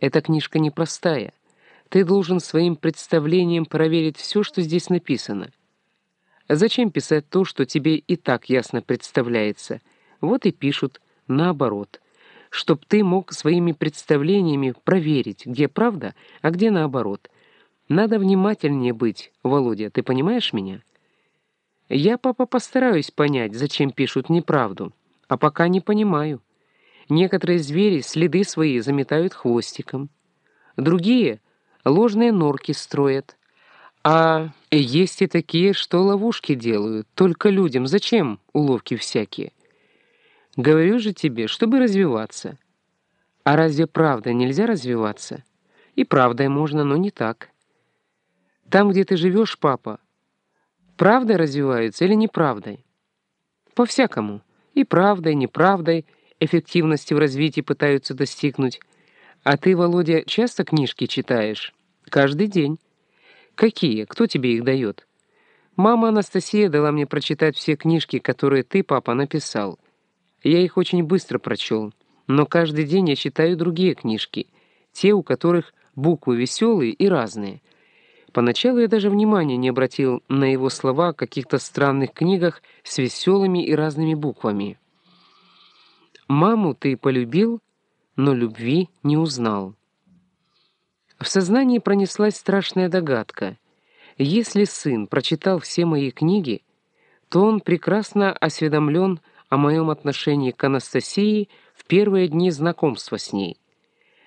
Эта книжка непростая. Ты должен своим представлением проверить все, что здесь написано. Зачем писать то, что тебе и так ясно представляется? Вот и пишут наоборот, чтоб ты мог своими представлениями проверить, где правда, а где наоборот. Надо внимательнее быть, Володя, ты понимаешь меня? Я, папа, постараюсь понять, зачем пишут неправду, а пока не понимаю. Некоторые звери следы свои заметают хвостиком. Другие ложные норки строят. А есть и такие, что ловушки делают. Только людям зачем уловки всякие? Говорю же тебе, чтобы развиваться. А разве правда нельзя развиваться? И правдой можно, но не так. Там, где ты живешь, папа, правдой развиваются или неправдой? По-всякому. И правдой, и неправдой — эффективности в развитии пытаются достигнуть. А ты, Володя, часто книжки читаешь? Каждый день. Какие? Кто тебе их дает? Мама Анастасия дала мне прочитать все книжки, которые ты, папа, написал. Я их очень быстро прочел. Но каждый день я читаю другие книжки, те, у которых буквы веселые и разные. Поначалу я даже внимания не обратил на его слова о каких-то странных книгах с веселыми и разными буквами. Маму ты полюбил, но любви не узнал. В сознании пронеслась страшная догадка. Если сын прочитал все мои книги, то он прекрасно осведомлен о моем отношении к Анастасии в первые дни знакомства с ней.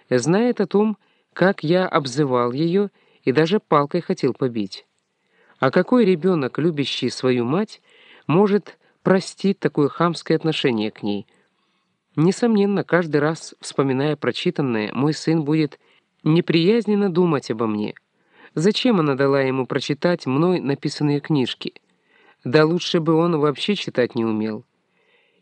Знает о том, как я обзывал ее и даже палкой хотел побить. А какой ребенок, любящий свою мать, может простить такое хамское отношение к ней — Несомненно, каждый раз, вспоминая прочитанное, мой сын будет неприязненно думать обо мне. Зачем она дала ему прочитать мной написанные книжки? Да лучше бы он вообще читать не умел.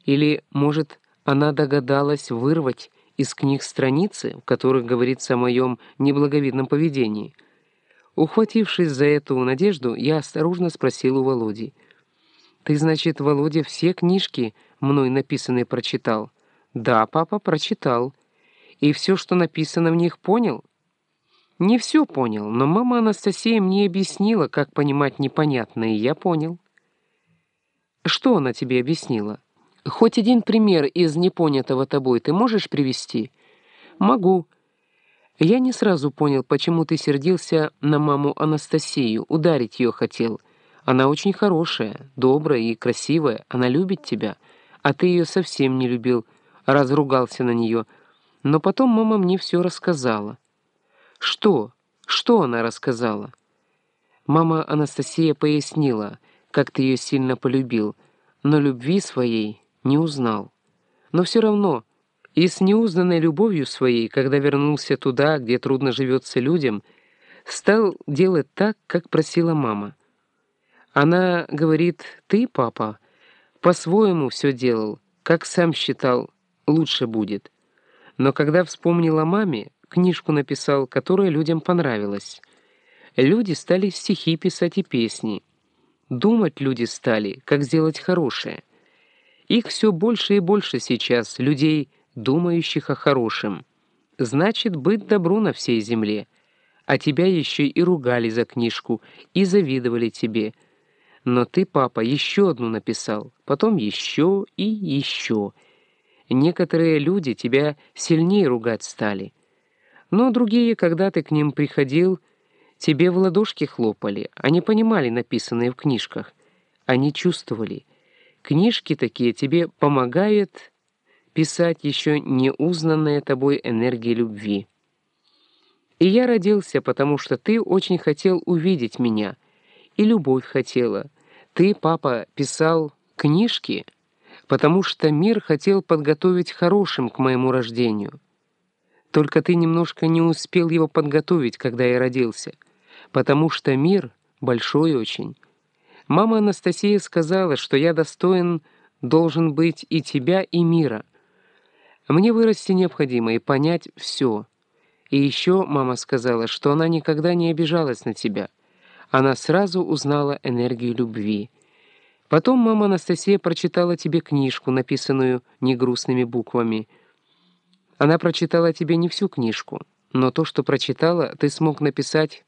Или, может, она догадалась вырвать из книг страницы, в которых говорится о моем неблаговидном поведении. Ухватившись за эту надежду, я осторожно спросил у Володи. «Ты, значит, Володя, все книжки, мной написанные, прочитал?» «Да, папа, прочитал. И все, что написано в них, понял?» «Не все понял, но мама Анастасия мне объяснила, как понимать непонятное, и я понял». «Что она тебе объяснила? Хоть один пример из непонятого тобой ты можешь привести?» «Могу». Я не сразу понял, почему ты сердился на маму Анастасию, ударить ее хотел. Она очень хорошая, добрая и красивая, она любит тебя, а ты ее совсем не любил, — разругался на нее, но потом мама мне все рассказала. Что? Что она рассказала? Мама Анастасия пояснила, как ты ее сильно полюбил, но любви своей не узнал. Но все равно, и с неузнанной любовью своей, когда вернулся туда, где трудно живется людям, стал делать так, как просила мама. Она говорит, ты, папа, по-своему все делал, как сам считал, лучше будет. Но когда вспомнил о маме, книжку написал, которая людям понравилась. Люди стали стихи писать и песни. Думать люди стали, как сделать хорошее. Их все больше и больше сейчас, людей, думающих о хорошем. Значит, быть добру на всей земле. А тебя еще и ругали за книжку, и завидовали тебе. Но ты, папа, еще одну написал, потом еще и еще — Некоторые люди тебя сильнее ругать стали. Но другие, когда ты к ним приходил, тебе в ладошки хлопали. Они понимали написанное в книжках. Они чувствовали. Книжки такие тебе помогают писать еще не узнанная тобой энергия любви. И я родился, потому что ты очень хотел увидеть меня. И любовь хотела. Ты, папа, писал книжки — потому что мир хотел подготовить хорошим к моему рождению. Только ты немножко не успел его подготовить, когда я родился, потому что мир большой очень. Мама Анастасия сказала, что я достоин должен быть и тебя, и мира. Мне вырасти необходимо и понять все. И еще мама сказала, что она никогда не обижалась на тебя. Она сразу узнала энергию любви. Потом мама Анастасия прочитала тебе книжку, написанную негрустными буквами. Она прочитала тебе не всю книжку, Но то, что прочитала, ты смог написать